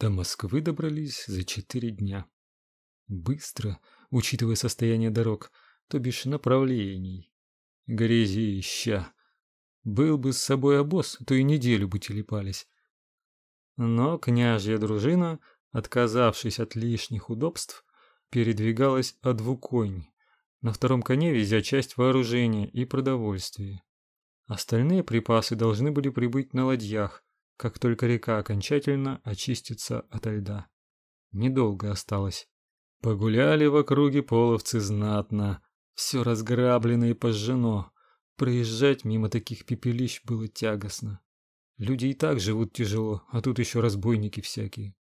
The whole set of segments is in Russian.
До Москвы добрались за четыре дня. Быстро, учитывая состояние дорог, то бишь направлений. Грязища. Был бы с собой обоз, то и неделю бы телепались. Но княжья дружина, отказавшись от лишних удобств, передвигалась одвуконь, на втором коне везя часть вооружения и продовольствия. Остальные припасы должны были прибыть на ладьях, как только река окончательно очистится от льда. Недолго осталось. Погуляли в округе половцы знатно, все разграблено и пожжено. Проезжать мимо таких пепелищ было тягостно. Люди и так живут тяжело, а тут еще разбойники всякие.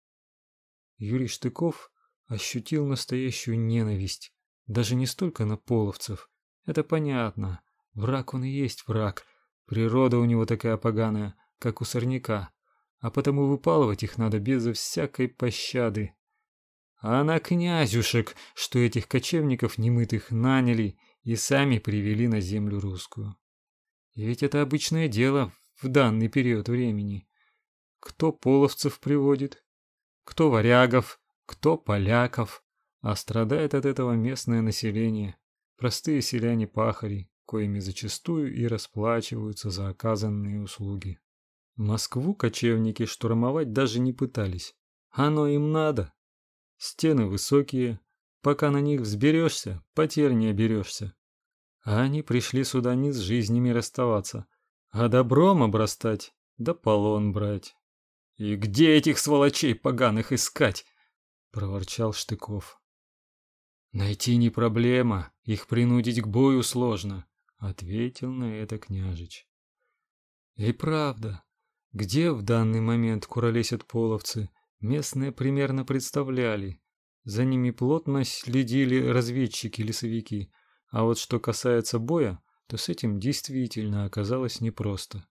Юрий Штыков ощутил настоящую ненависть, даже не столько на половцев. Это понятно. Враг он и есть враг. Природа у него такая поганая, как у сорняка, а потому выпалывать их надо безо всякой пощады. А на князюшек, что этих кочевников немытых наняли и сами привели на землю русскую. И ведь это обычное дело в данный период времени. Кто половцев приводит, кто варягов, кто поляков, а страдает от этого местное население, простые селяне-пахари, коими зачастую и расплачиваются за оказанные услуги. Москву кочевники штурмовать даже не пытались. Оно им надо. Стены высокие, пока на них взберешься, потерь не. А они пришли сюда не с жизнями расставаться, а добром обрастать, да полон брать. И где этих сволочей поганых искать? проворчал Штыков. Найти не проблема, их принудить к бою сложно, ответил на это княжич. И правда, где в данный момент куролесят половцы, местные примерно представляли. За ними плотно следили разведчики-лесовики, а вот что касается боя, то с этим действительно оказалось непросто.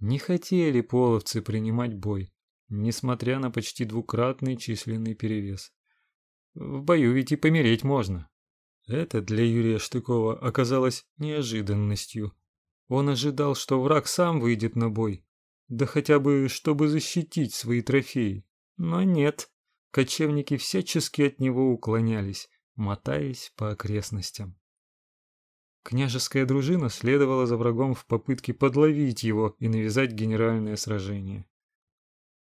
Не хотели половцы принимать бой, несмотря на почти двукратный численный перевес. В бою ведь и помереть можно. Это для Юрия Штыкова оказалось неожиданностью. Он ожидал, что враг сам выйдет на бой, да хотя бы чтобы защитить свои трофеи. Но нет, кочевники всячески от него уклонялись, мотаясь по окрестностям. Княжеская дружина следовала за врагом в попытке подловить его и навязать генеральное сражение.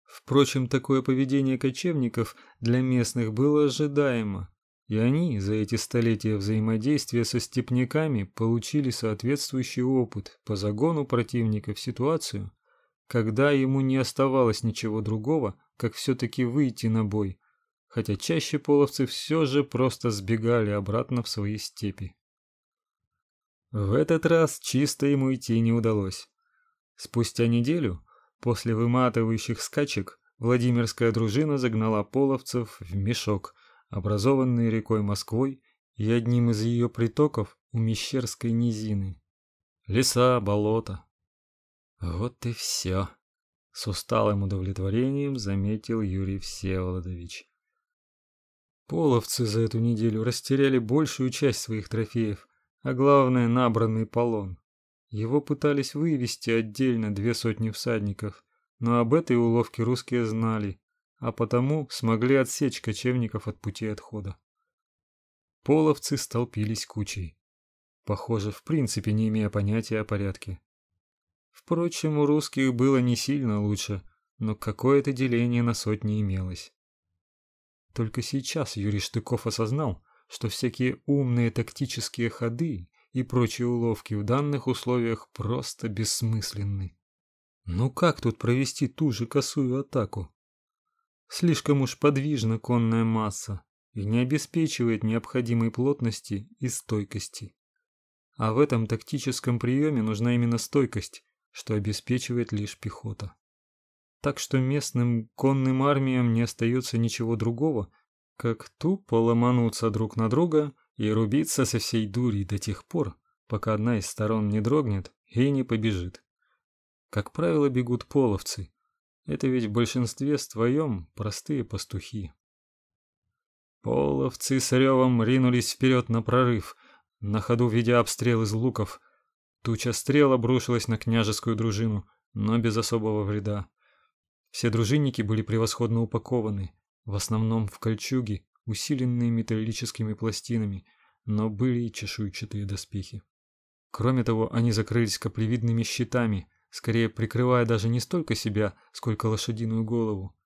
Впрочем, такое поведение кочевников для местных было ожидаемо, и они за эти столетия взаимодействия со степняками получили соответствующий опыт по загону противника в ситуацию, когда ему не оставалось ничего другого, как все таки выйти на бой, хотя чаще половцы все же просто сбегали обратно в свои степи. В этот раз чисто ему идти не удалось. Спустя неделю после выматывающих скачек Владимирская дружина загнала половцев в мешок, образованный рекой Москвой и одним из ее притоков у Мещерской низины. Леса, болота. Вот и все. С усталым удовлетворением заметил Юрий Всеволодович. Половцы за эту неделю растеряли большую часть своих трофеев, а главное набранный полон. Его пытались вывести отдельно две сотни всадников, но об этой уловке русские знали, а потому смогли отсечь кочевников от пути отхода. Половцы столпились кучей, похоже, в принципе не имея понятия о порядке. Впрочем, у русских было не сильно лучше, но какое-то деление на сотни имелось. Только сейчас Юрий Штыков осознал, что всякие умные тактические ходы и прочие уловки в данных условиях просто бессмысленны. Ну как тут провести ту же косую атаку? Слишком уж подвижна конная масса и не обеспечивает необходимой плотности и стойкости. А в этом тактическом приеме нужна именно стойкость, что обеспечивает лишь пехота. Так что местным конным армиям не остается ничего другого, как тупо ломануться друг на друга и рубиться со всей дури до тех пор, пока одна из сторон не дрогнет и не побежит. Как правило, бегут половцы. Это ведь в большинстве своем простые пастухи. Половцы с ревом ринулись вперед на прорыв, на ходу ведя обстрел из луков. Туча стрел обрушилась на княжескую дружину, но без особого вреда. Все дружинники были превосходно упакованы, в основном в кольчуги, усиленные металлическими пластинами, но были и чешуйчатые доспехи. Кроме того, они закрылись каплевидными щитами, скорее прикрывая даже не столько себя, сколько лошадиную голову.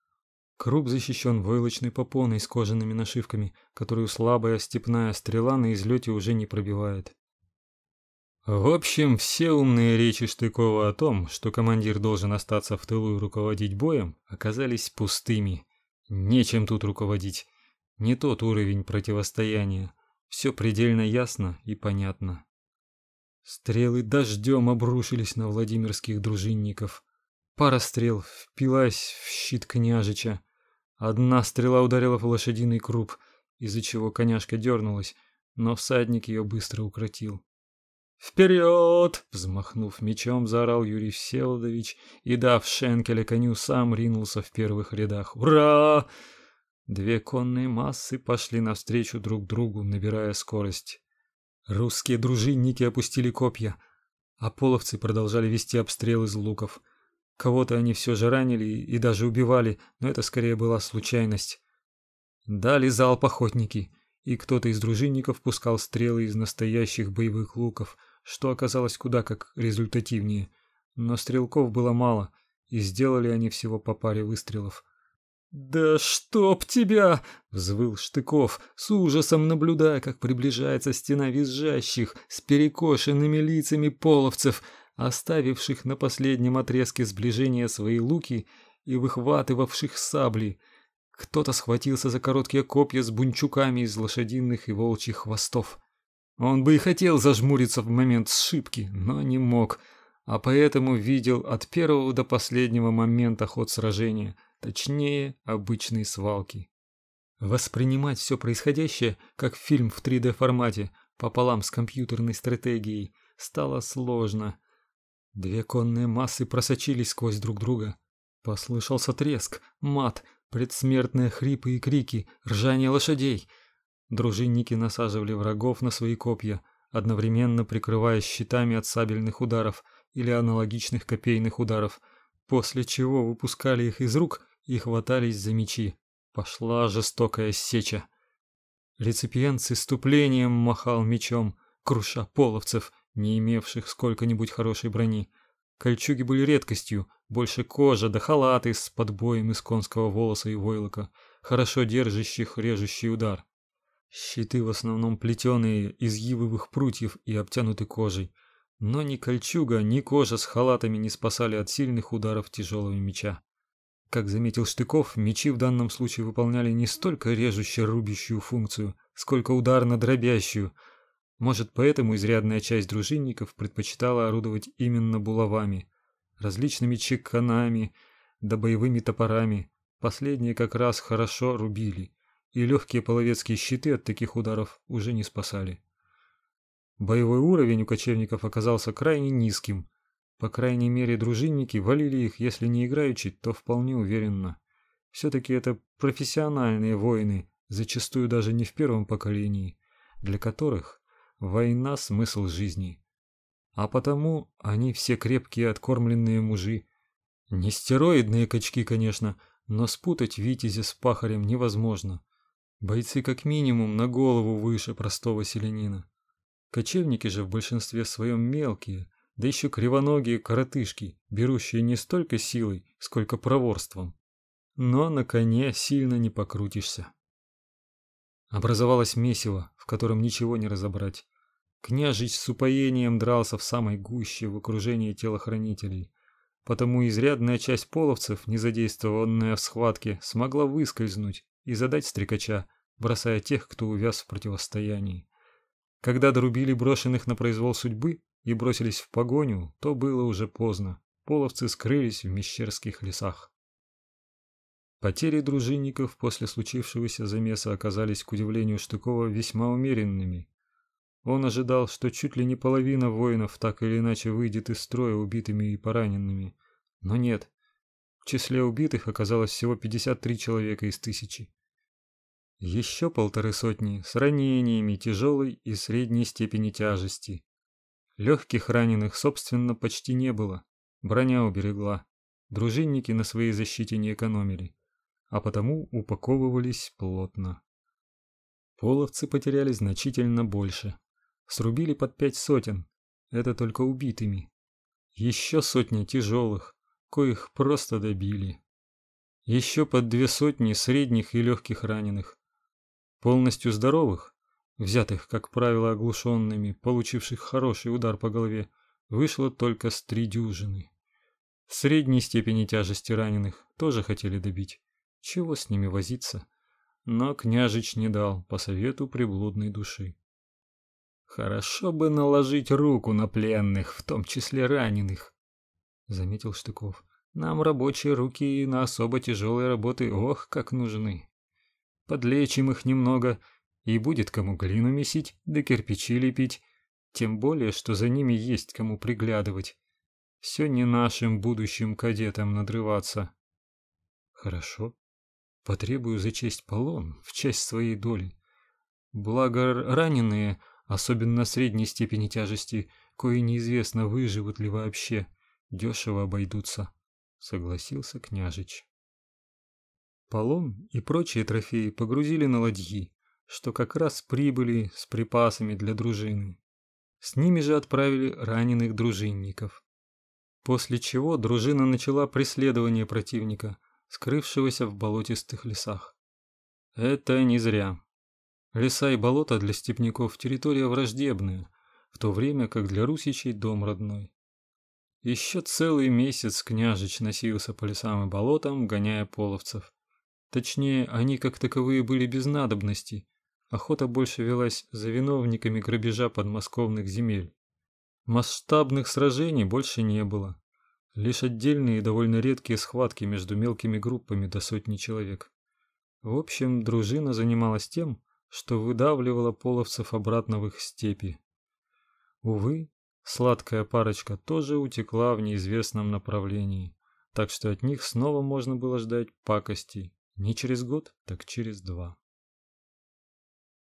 Круп защищен войлочной попоной с кожаными нашивками, которую слабая степная стрела на излете уже не пробивает. В общем, все умные речи Штыкова о том, что командир должен остаться в тылу и руководить боем, оказались пустыми. Нечем тут руководить. Не тот уровень противостояния. Все предельно ясно и понятно. Стрелы дождем обрушились на Владимирских дружинников. Пара стрел впилась в щит княжича. Одна стрела ударила в лошадиный круп, из-за чего коняшка дернулась, но всадник ее быстро укротил. «Вперед!» — взмахнув мечом, заорал Юрий Всеволодович и, дав шенкеля коню, сам ринулся в первых рядах. «Ура!» Две конные массы пошли навстречу друг другу, набирая скорость. Русские дружинники опустили копья, а половцы продолжали вести обстрел из луков. Кого-то они все же ранили и даже убивали, но это скорее была случайность. Дали залп охотники, и кто-то из дружинников пускал стрелы из настоящих боевых луков, что оказалось куда как результативнее. Но стрелков было мало, и сделали они всего по паре выстрелов. «Да чтоб тебя!» — взвыл Штыков, с ужасом наблюдая, как приближается стена визжащих с перекошенными лицами половцев, оставивших на последнем отрезке сближения свои луки и выхватывавших сабли. Кто-то схватился за короткие копья с бунчуками из лошадиных и волчьих хвостов. Он бы и хотел зажмуриться в момент сшибки, но не мог, а поэтому видел от первого до последнего момента ход сражения — точнее, обычные свалки. Воспринимать все происходящее как фильм в 3D формате пополам с компьютерной стратегией стало сложно. Две конные массы просочились сквозь друг друга. Послышался треск, мат, предсмертные хрипы и крики, ржание лошадей. Дружинники насаживали врагов на свои копья, одновременно прикрываясь щитами от сабельных ударов или аналогичных копейных ударов, после чего выпускали их из рук и хватались за мечи. Пошла жестокая сеча. Реципиент с иступлением махал мечом, круша половцев, не имевших сколько-нибудь хорошей брони. Кольчуги были редкостью, больше кожа да халаты с подбоем из конского волоса и войлока, хорошо держащих режущий удар. Щиты в основном плетеные из ивовых прутьев и обтянуты кожей, но ни кольчуга, ни кожа с халатами не спасали от сильных ударов тяжелого меча. Как заметил Штыков, мечи в данном случае выполняли не столько режуще-рубящую функцию, сколько ударно-дробящую. Может, поэтому изрядная часть дружинников предпочитала орудовать именно булавами, различными чеканами да боевыми топорами. Последние как раз хорошо рубили, и легкие половецкие щиты от таких ударов уже не спасали. Боевой уровень у кочевников оказался крайне низким, по крайней мере, дружинники валили их, если не играючи, то вполне уверенно. Все-таки это профессиональные воины, зачастую даже не в первом поколении, для которых война – смысл жизни. А потому они все крепкие откормленные мужи. Не стероидные качки, конечно, но спутать витязя с пахарем невозможно. Бойцы как минимум на голову выше простого селянина. Кочевники же в большинстве своем мелкие – да еще кривоногие коротышки, берущие не столько силой, сколько проворством. Но на коне сильно не покрутишься. Образовалось месиво, в котором ничего не разобрать. Княжич с упоением дрался в самой гуще в окружении телохранителей, потому изрядная часть половцев, не задействованная в схватке, смогла выскользнуть и задать стрекача, бросая тех, кто увяз в противостоянии. Когда дорубили брошенных на произвол судьбы, и бросились в погоню, то было уже поздно. Половцы скрылись в мещерских лесах. Потери дружинников после случившегося замеса оказались, к удивлению Штыкова, весьма умеренными. Он ожидал, что чуть ли не половина воинов так или иначе выйдет из строя убитыми и пораненными. Но нет. Числе убитых оказалось всего 53 человека из тысячи. Еще полторы сотни с ранениями тяжелой и средней степени тяжести. Легких раненых, собственно, почти не было. Броня уберегла. дружинники на своей защите не экономили, а потому упаковывались плотно. Половцы потеряли значительно больше. Срубили под пять сотен. Это только убитыми. Еще сотни тяжелых, коих просто добили. Еще под две сотни средних и легких раненых. Полностью здоровых, взятых, как правило, оглушенными, получивших хороший удар по голове, вышло только с три дюжины. Средней степени тяжести раненых тоже хотели добить. Чего с ними возиться? Но княжич не дал по совету приблудной души. Хорошо бы наложить руку на пленных, в том числе раненых, заметил Штыков. Нам рабочие руки на особо тяжелые работы, ох, как нужны. Подлечим их немного, и будет кому глину месить, да кирпичи лепить, тем более, что за ними есть кому приглядывать. Все не нашим будущим кадетам надрываться. Хорошо. Потребую за честь полон, в честь своей доли. Благо раненые, особенно средней степени тяжести, кои неизвестно, выживут ли вообще, дешево обойдутся, согласился княжич. Полон и прочие трофеи погрузили на ладьи, что как раз прибыли с припасами для дружины. С ними же отправили раненых дружинников. После чего дружина начала преследование противника, скрывшегося в болотистых лесах. Это не зря. Леса и болота для степняков территория враждебная, в то время как для русичей дом родной. Еще целый месяц княжич носился по лесам и болотам, гоняя половцев. Точнее, они как таковые были без надобности. Охота больше велась за виновниками грабежа подмосковных земель. Масштабных сражений больше не было. Лишь отдельные и довольно редкие схватки между мелкими группами до сотни человек. В общем, дружина занималась тем, что выдавливала половцев обратно в их степи. Увы, сладкая парочка тоже утекла в неизвестном направлении, так что от них снова можно было ждать пакостей не через год, так через два.